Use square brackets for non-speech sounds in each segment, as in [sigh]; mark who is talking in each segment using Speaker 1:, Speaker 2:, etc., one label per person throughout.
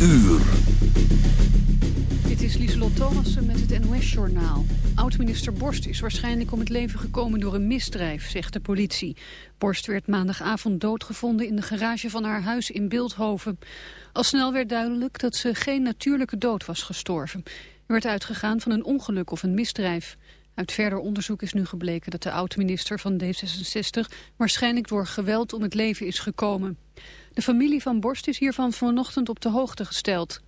Speaker 1: uur.
Speaker 2: Dit is Lieselot Thomassen met het NOS-journaal. Oud-minister Borst is waarschijnlijk om het leven gekomen door een misdrijf, zegt de politie. Borst werd maandagavond doodgevonden in de garage van haar huis in Beeldhoven. Al snel werd duidelijk dat ze geen natuurlijke dood was gestorven. Er werd uitgegaan van een ongeluk of een misdrijf. Uit verder onderzoek is nu gebleken dat de oud-minister van D66 waarschijnlijk door geweld om het leven is gekomen. De familie van Borst is hiervan vanochtend op de hoogte gesteld.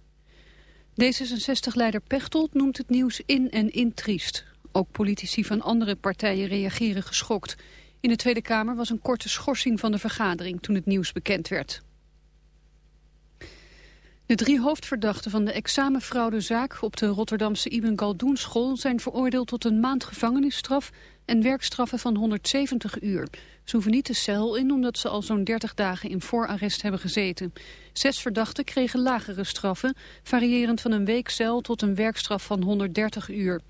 Speaker 2: D66-leider Pechtold noemt het nieuws in en in triest. Ook politici van andere partijen reageren geschokt. In de Tweede Kamer was een korte schorsing van de vergadering toen het nieuws bekend werd. De drie hoofdverdachten van de examenfraudezaak op de Rotterdamse Ibn Galdoen school zijn veroordeeld tot een maand gevangenisstraf en werkstraffen van 170 uur. Ze hoeven niet de cel in omdat ze al zo'n 30 dagen in voorarrest hebben gezeten. Zes verdachten kregen lagere straffen, variërend van een week cel tot een werkstraf van 130 uur.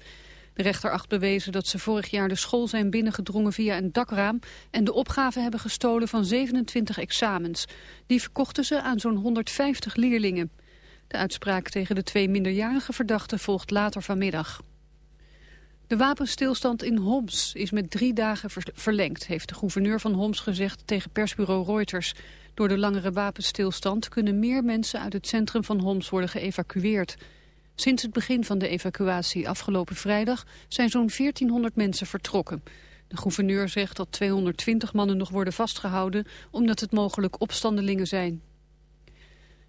Speaker 2: De rechter acht bewezen dat ze vorig jaar de school zijn binnengedrongen via een dakraam en de opgave hebben gestolen van 27 examens. Die verkochten ze aan zo'n 150 leerlingen. De uitspraak tegen de twee minderjarige verdachten volgt later vanmiddag. De wapenstilstand in Homs is met drie dagen verlengd, heeft de gouverneur van Homs gezegd tegen persbureau Reuters. Door de langere wapenstilstand kunnen meer mensen uit het centrum van Homs worden geëvacueerd. Sinds het begin van de evacuatie afgelopen vrijdag zijn zo'n 1400 mensen vertrokken. De gouverneur zegt dat 220 mannen nog worden vastgehouden omdat het mogelijk opstandelingen zijn.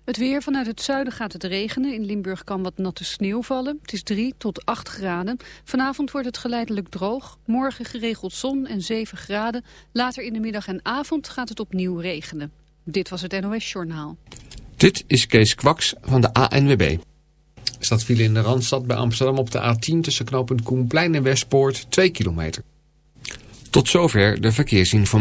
Speaker 2: Het weer vanuit het zuiden gaat het regenen. In Limburg kan wat natte sneeuw vallen. Het is 3 tot 8 graden. Vanavond wordt het geleidelijk droog. Morgen geregeld zon en 7 graden. Later in de middag en avond gaat het opnieuw regenen. Dit was het NOS Journaal.
Speaker 3: Dit is Kees Kwaks van de ANWB. Staat file in de Randstad bij Amsterdam op de A10 tussen knooppunt Koenplein en Westpoort 2 kilometer. Tot zover de verkeersinformatie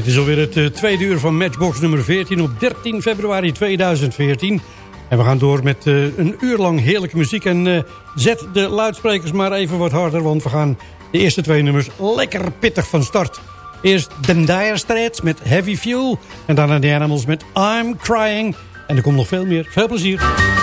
Speaker 4: het is alweer het uh, tweede uur van Matchbox nummer 14 op 13 februari 2014. En we gaan door met uh, een uur lang heerlijke muziek. En uh, zet de luidsprekers maar even wat harder, want we gaan de eerste twee nummers lekker pittig van start. Eerst The Dire Straits met Heavy Fuel en daarna The Animals met I'm Crying. En er komt nog veel meer. Veel plezier.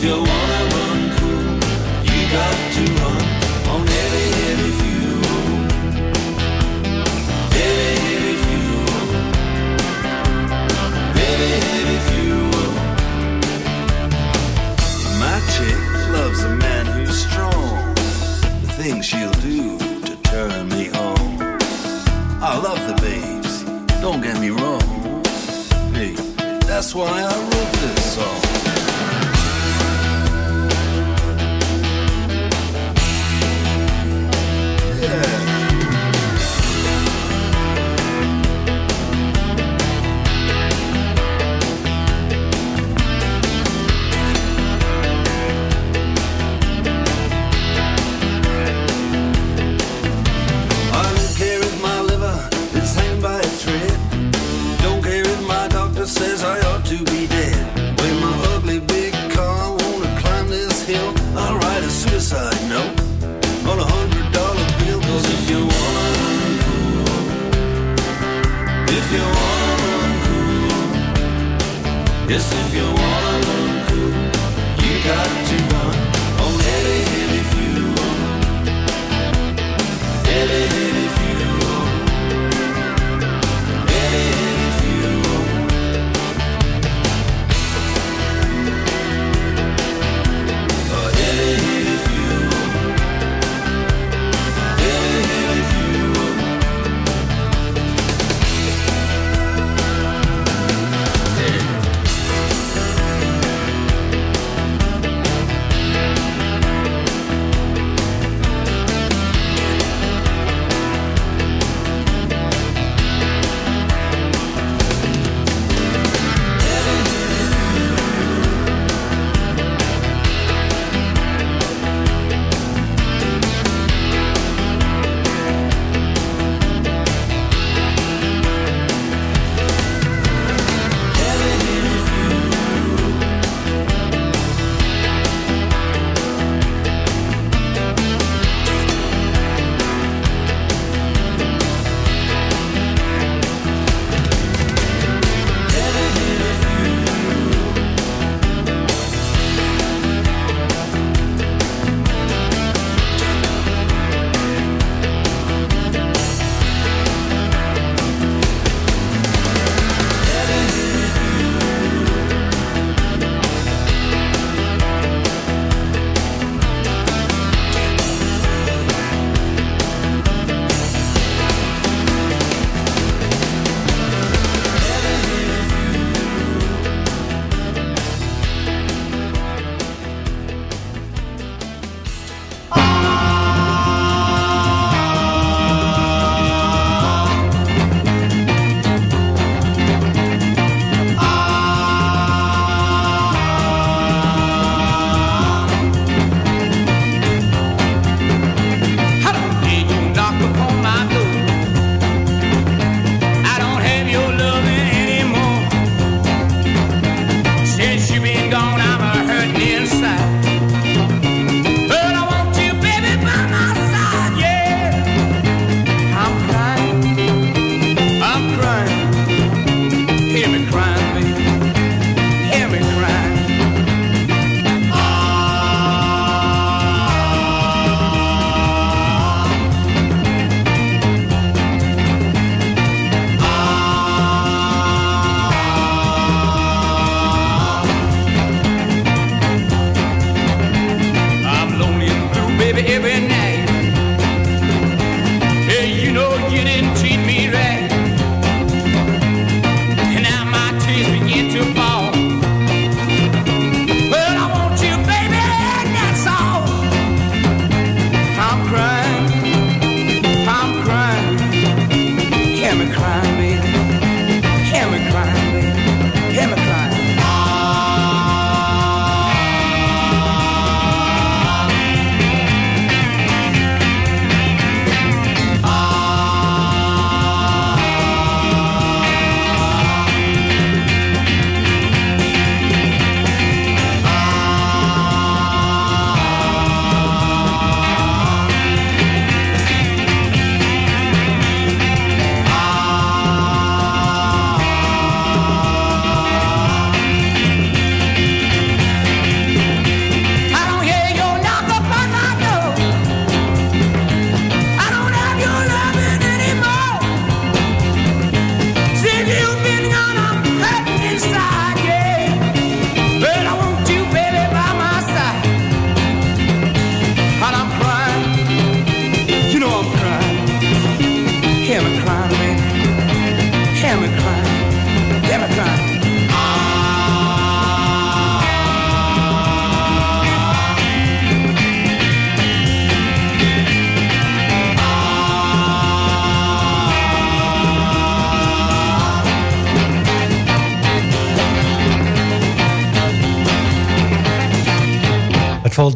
Speaker 5: If you
Speaker 6: wanna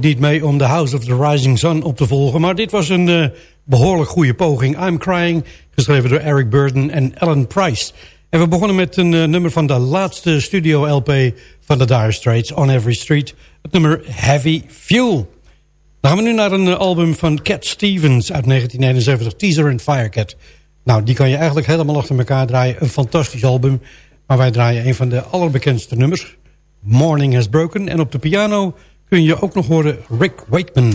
Speaker 6: Niet mee om The House of the Rising Sun op te volgen... maar dit was een eh, behoorlijk goede poging. I'm Crying, geschreven door Eric Burden en Ellen Price. En we begonnen met een eh, nummer van de laatste studio-LP van The Dire Straits... On Every Street, het nummer Heavy Fuel. Dan gaan we nu naar een eh, album van Cat Stevens uit 1971, Teaser and Firecat. Nou, die kan je eigenlijk helemaal achter elkaar draaien. Een fantastisch album, maar wij draaien een van de allerbekendste nummers... Morning Has Broken. En op de piano kun je ook nog horen Rick Wakeman.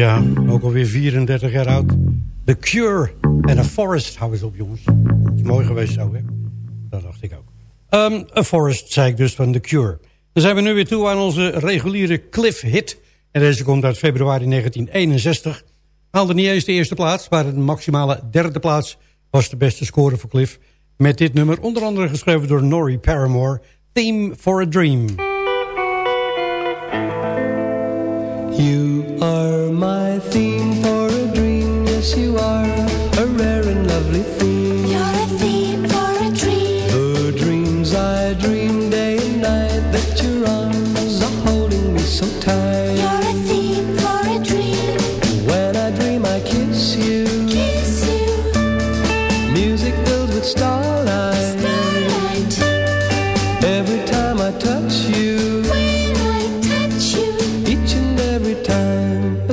Speaker 7: Ja, ook alweer 34 jaar oud. The Cure en A Forest. Hou eens op, jongens. Het is mooi geweest zo, hè? Dat dacht ik ook. Um, A Forest, zei ik dus, van The Cure. Dan zijn we nu weer toe aan onze reguliere Cliff Hit. En deze komt uit februari 1961. Haalde niet eens de eerste plaats, maar de maximale derde plaats was de beste score voor Cliff. Met dit nummer, onder andere geschreven door Norrie Paramore, Theme for a Dream.
Speaker 8: You are my theme for a dream, yes you are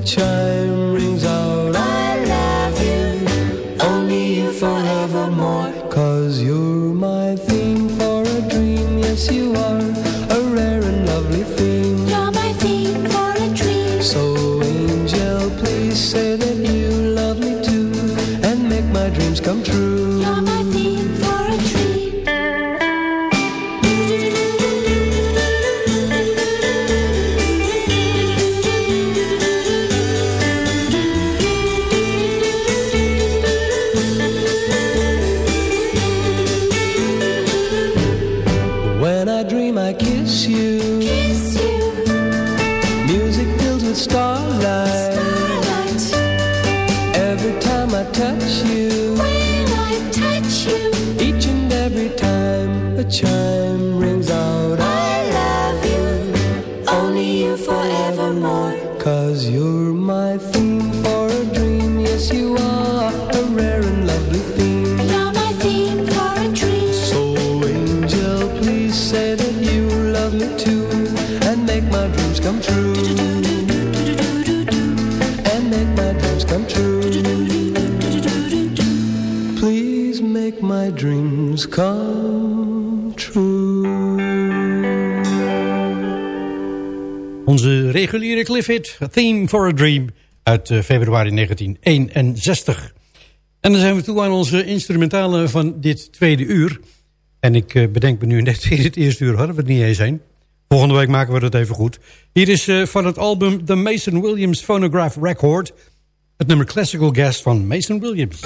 Speaker 7: child. Cliffhit, A Theme for a Dream, uit eh, februari 1961. En dan zijn we toe aan onze instrumentale van dit tweede uur. En ik eh, bedenk me nu net in het eerste uur hadden we het niet eens zijn. Volgende week maken we dat even goed. Hier is eh, van het album The Mason Williams Phonograph Record... het nummer Classical Guest van Mason Williams.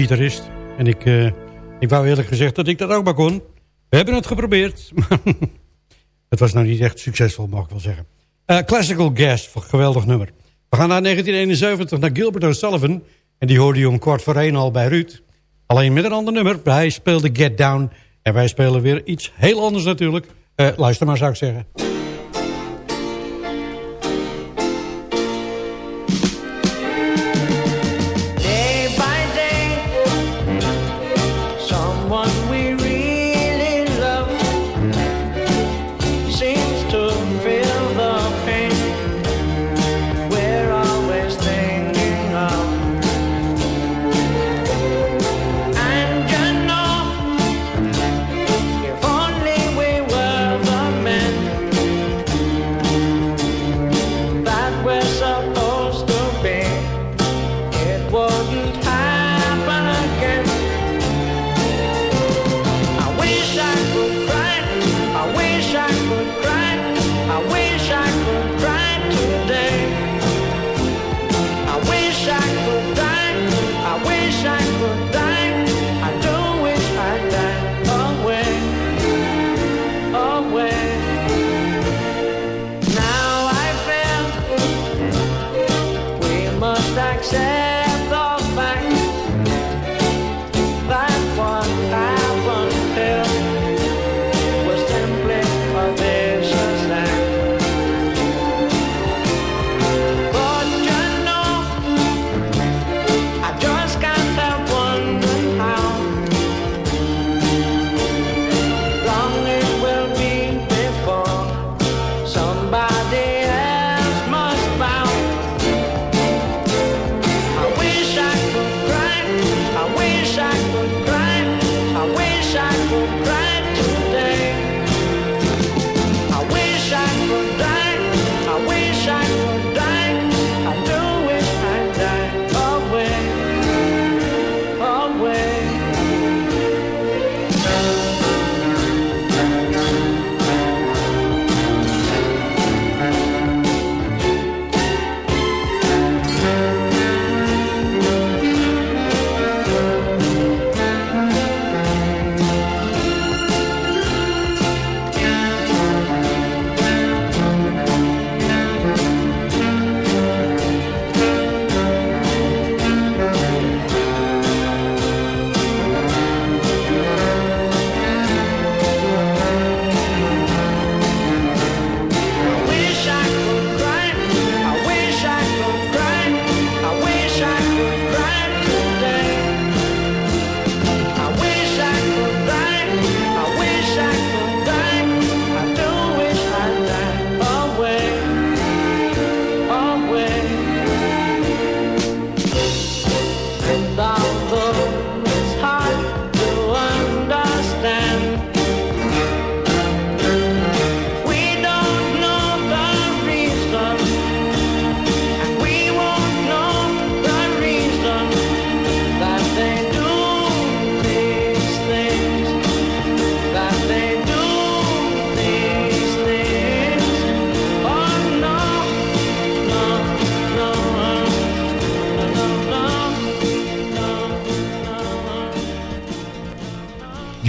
Speaker 9: Gitarist. En ik, uh, ik wou eerlijk gezegd dat ik dat ook maar kon. We hebben het geprobeerd. [laughs] het was nou niet echt succesvol, mag ik wel zeggen. Uh, Classical Gas, geweldig nummer. We gaan naar 1971 naar Gilbert O'Sullivan. En die hoorde je om kwart voor één al bij Ruud. Alleen met een ander nummer. Hij speelde Get Down. En wij spelen weer iets heel anders natuurlijk. Uh, luister maar, zou ik zeggen.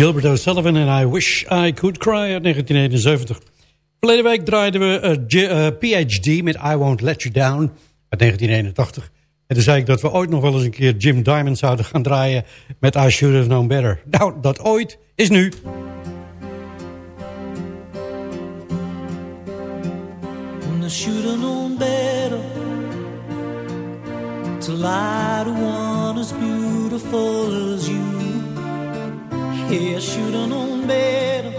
Speaker 9: Gilbert O'Sullivan en I Wish I Could Cry uit 1971. Verleden week draaiden we uh, uh, PhD met I Won't Let You Down uit 1981. En toen zei ik dat we ooit nog wel eens een keer Jim Diamond zouden gaan draaien met I Should Have Known Better. Nou, dat ooit is nu.
Speaker 10: I should have known better To lie to one as beautiful as you Yeah, I should have known better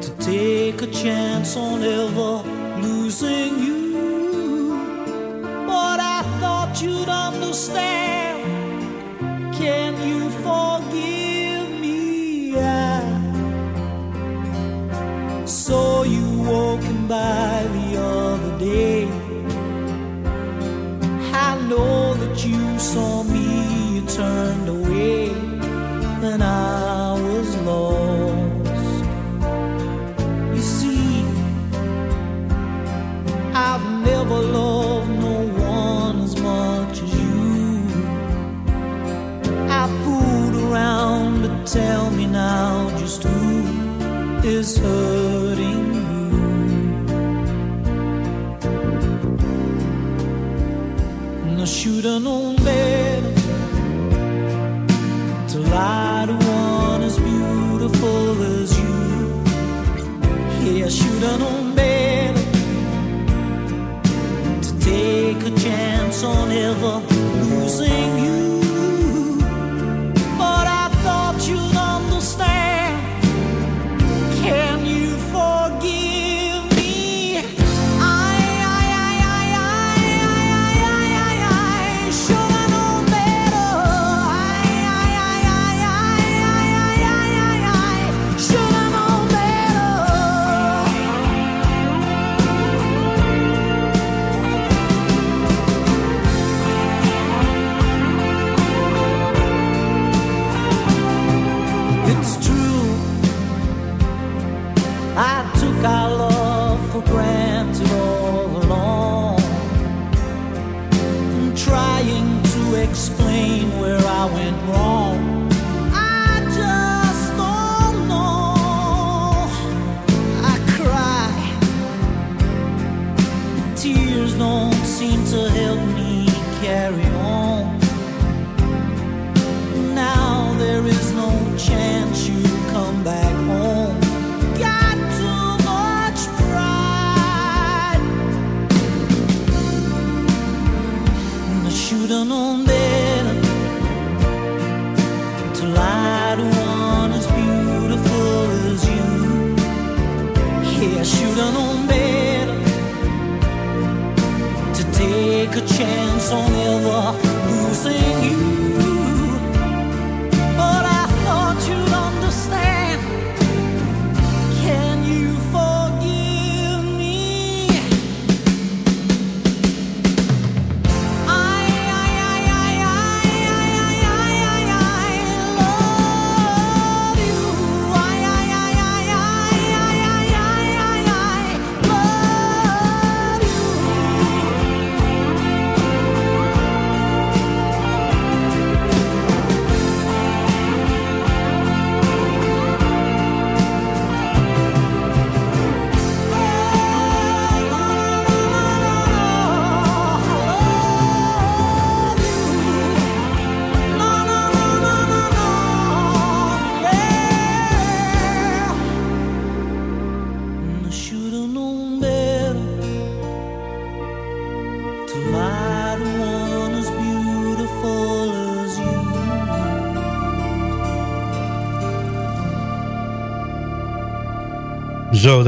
Speaker 10: to take a chance on ever losing you. But I thought you'd understand. Can you forgive me? I saw you walking by the other day. I know that you saw me, you turned away when I was lost. You see, I've never loved no one as much as you. I fooled around, but tell me now just who is hurting you. And I should have known better. shouldn't know better to take a chance on ever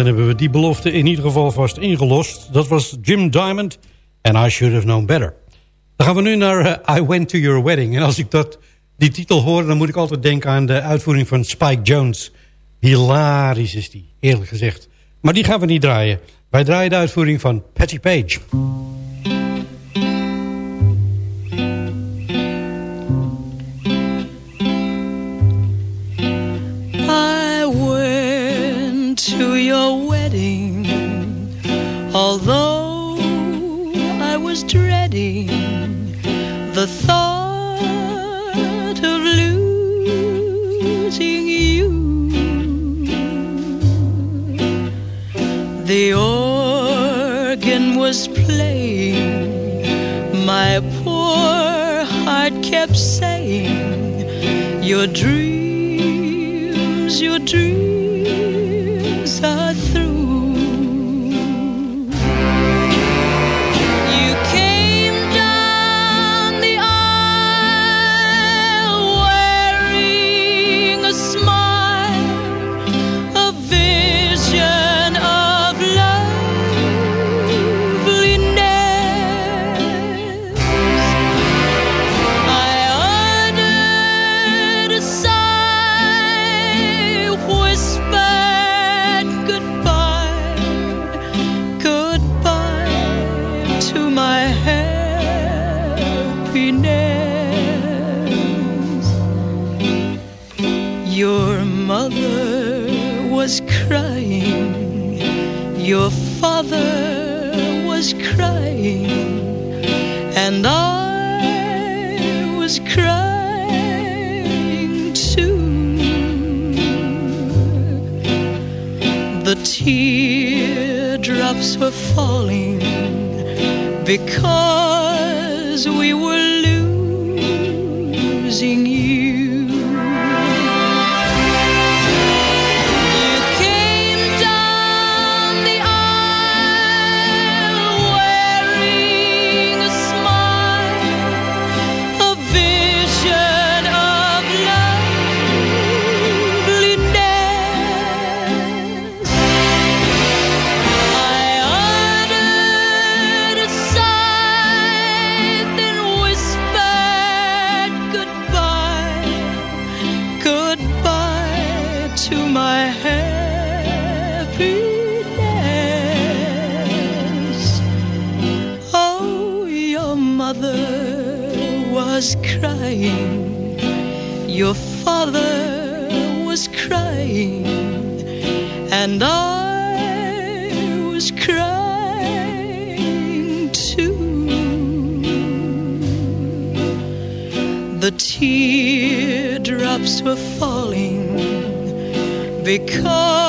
Speaker 7: dan hebben we die belofte in ieder geval vast ingelost. Dat was Jim Diamond and I Should Have Known Better. Dan gaan we nu naar eh, I Went To Your Wedding. En als ik dat, die titel hoor, dan moet ik altijd denken aan de uitvoering van Spike Jones. Hilarisch is die, eerlijk gezegd. Maar die gaan we niet draaien. Wij draaien de uitvoering van Patty Page.
Speaker 11: The organ was playing, my poor heart kept saying, Your dreams, your dreams. and I was crying too. The teardrops were falling because we were was crying, your father was crying, and I was crying too. The teardrops were falling because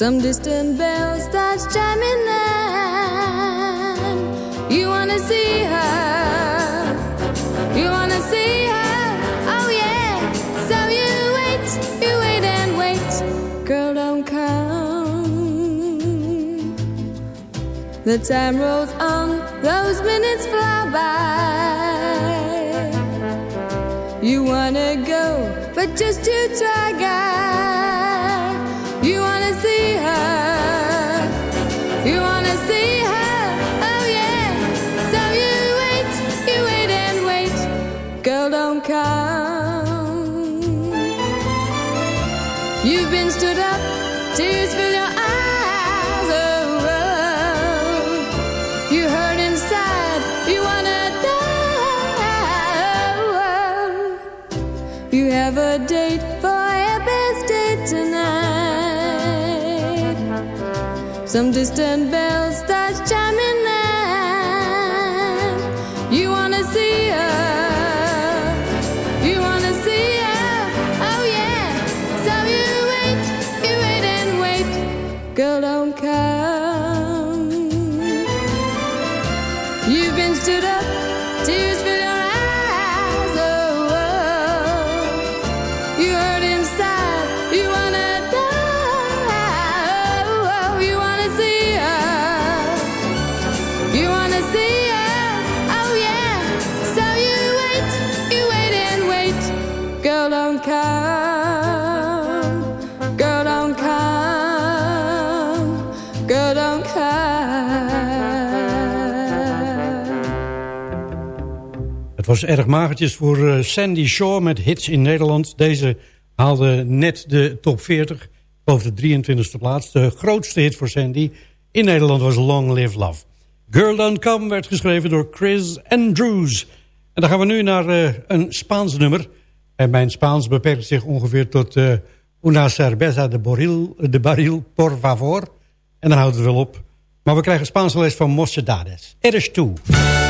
Speaker 12: Some distant bell starts chiming nine. You wanna see her. You wanna see her. Oh yeah. So you wait, you wait and wait. Girl, don't come. The time rolls on, those minutes fly by. You wanna go, but just to try, guy. Come. You've been stood up, tears fill your eyes. Oh, you hurt inside. You wanna die. Oh. You have a date for your best date tonight. Some distant bell
Speaker 7: was erg magertjes voor eh, Sandy Shaw met hits in Nederland. Deze haalde net de top 40, ik geloof de 23e plaats. De grootste hit voor Sandy in Nederland was Long Live Love. Girl Don't Come werd geschreven door Chris Andrews. En dan gaan we nu naar eh, een Spaans nummer. En mijn Spaans beperkt zich ongeveer tot eh, Una cerveza de, boril, de baril, por favor. En dan houdt het wel op. Maar we krijgen Spaanse les van Mocedades. Eres tú.
Speaker 12: Como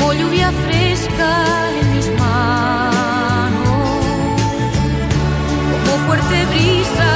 Speaker 12: como lluvia
Speaker 11: fresca en mis manos, como fuerte brisa.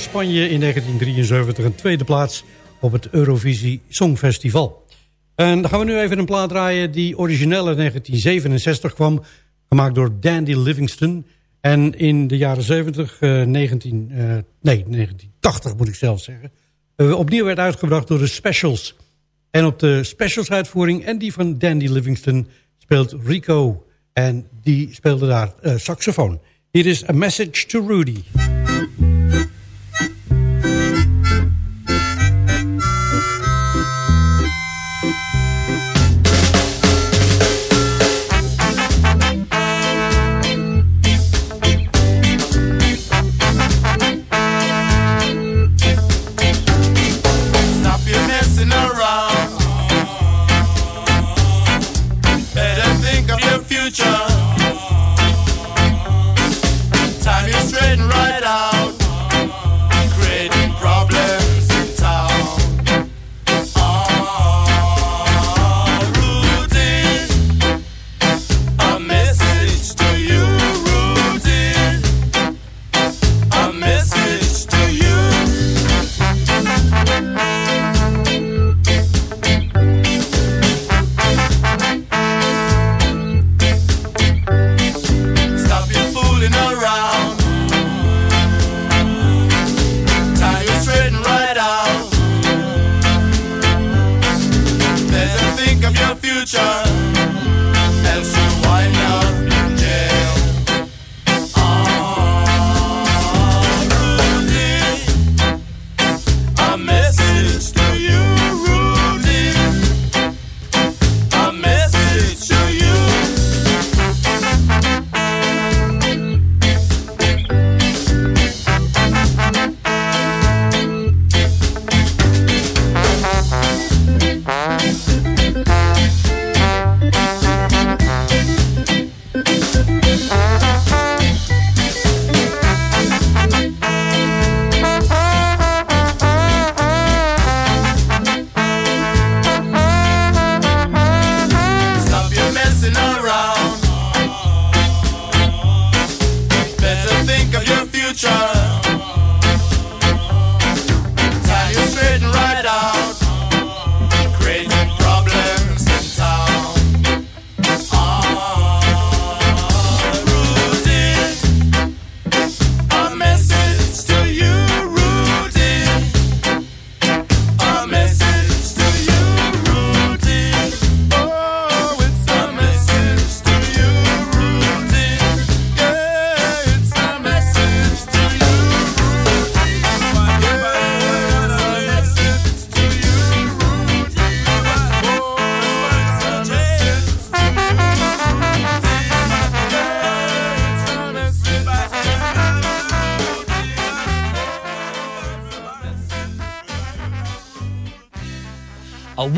Speaker 7: Spanje in 1973 een tweede plaats op het Eurovisie Songfestival. En dan gaan we nu even een plaat draaien die origineel in 1967 kwam, gemaakt door Dandy Livingston. En in de jaren 70, 19, eh, eh, nee, 1980 moet ik zelf zeggen, eh, opnieuw werd uitgebracht door de Specials. En op de Specials uitvoering en die van Dandy Livingston speelt Rico. En die speelde daar saxofoon. Hier is A Message to Rudy.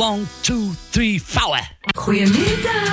Speaker 13: 1, 2, 3, vouwen.
Speaker 14: Goedemiddag.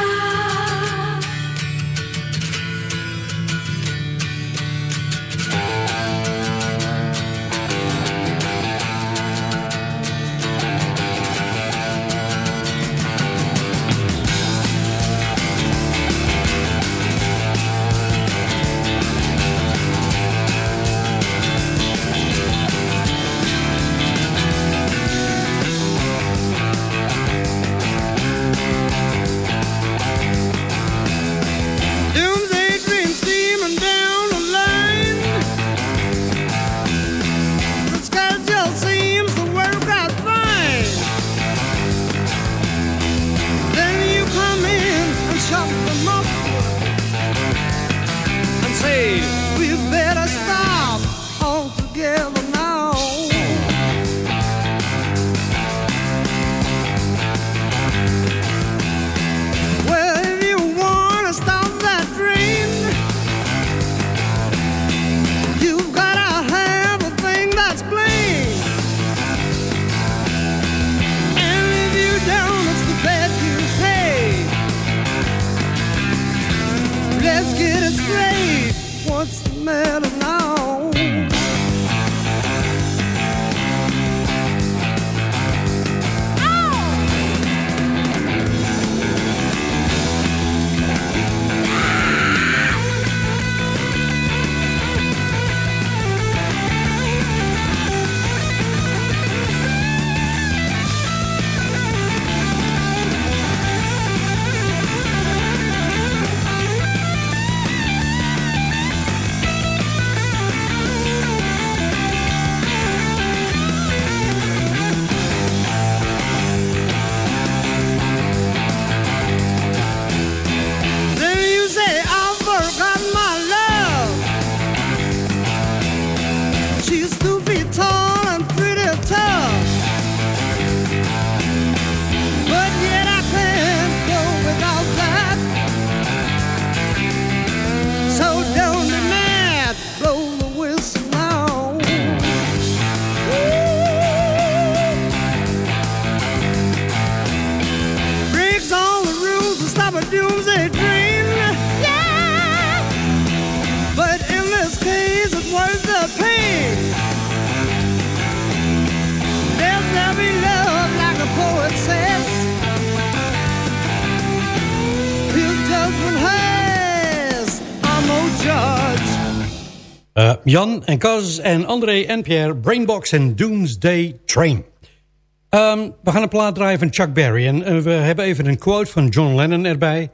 Speaker 7: Uh, Jan en Kaz en André en Pierre, Brainbox en Doomsday Train. Ehm, we gaan een plaat draaien van Chuck Berry. En eh, we hebben even een quote van John Lennon erbij.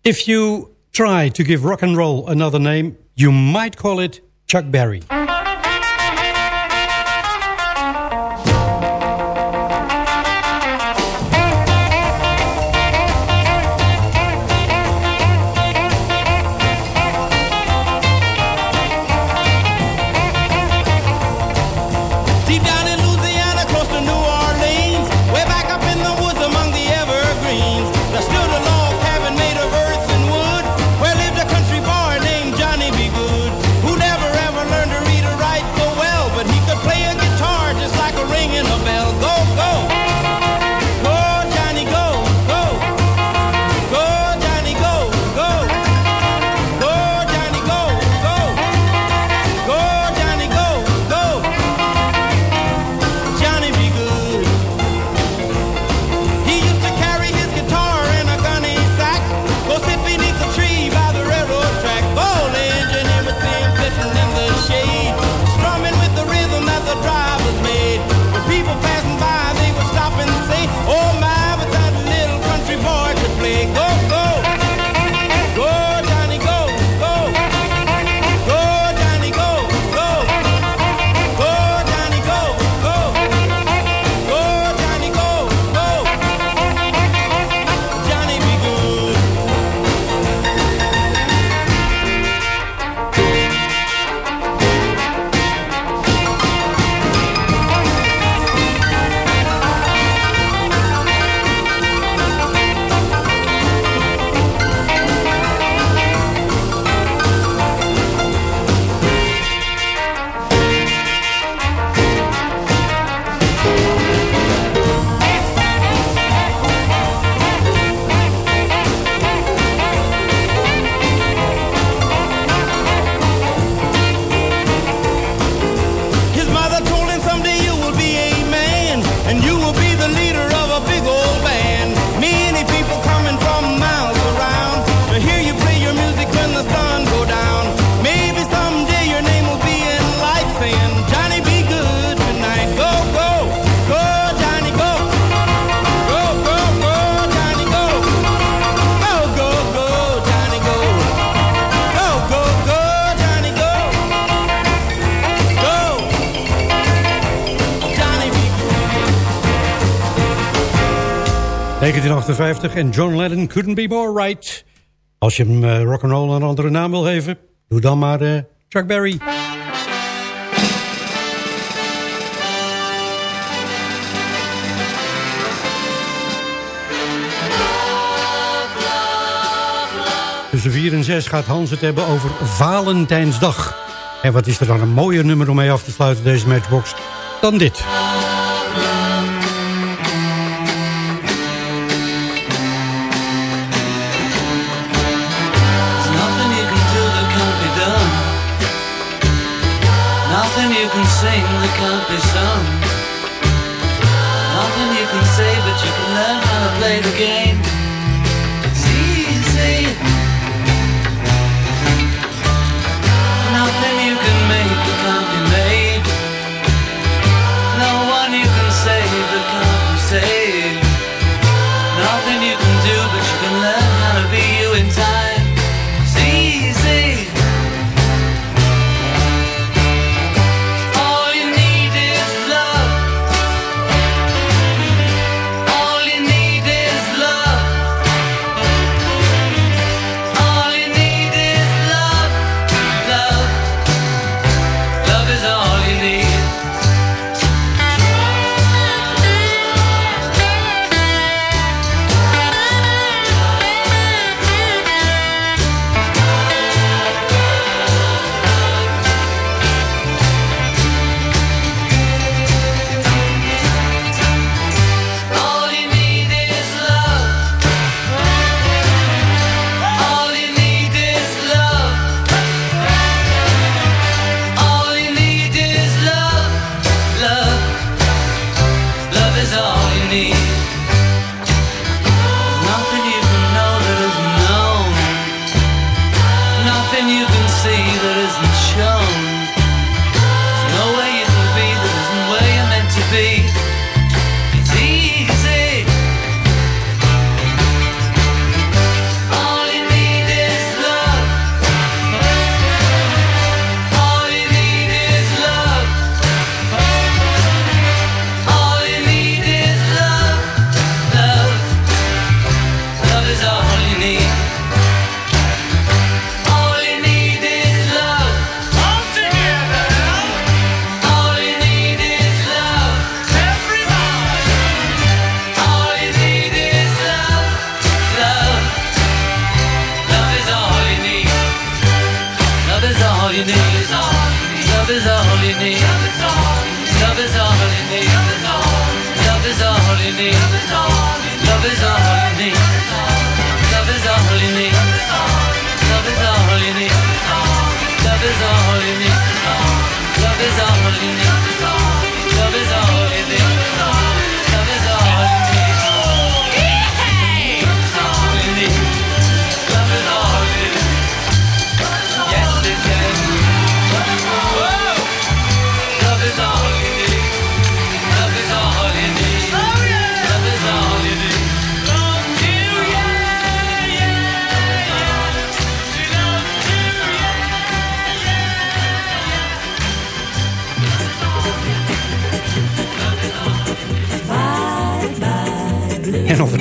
Speaker 7: If you try to give rock and roll another name, you might call it Chuck Berry.
Speaker 15: John Lennon couldn't be more right. Als je hem uh, rock'n'roll een andere naam wil geven, doe dan maar uh, Chuck Berry. Tussen 4 en 6 gaat Hans het hebben over Valentijnsdag. En wat is er dan een mooier nummer om mee af te sluiten deze matchbox dan dit.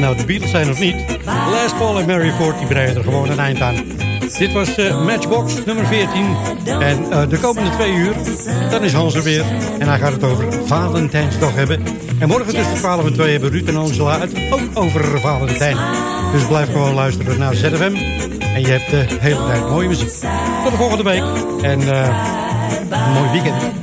Speaker 15: Nou de Beatles zijn of niet, Les Paul en Mary Ford die breiden er gewoon een eind aan. Dit was eh, Matchbox nummer 14. En eh, de komende twee uur, dan is Hans er weer. En hij gaat het over Valentijnsdag hebben. En morgen tussen 12 en 2 hebben Ruud en Angela het ook over Valentijn. Dus blijf gewoon luisteren naar ZFM. En je hebt de hele tijd mooie muziek. Tot de volgende week. En eh, een mooi weekend.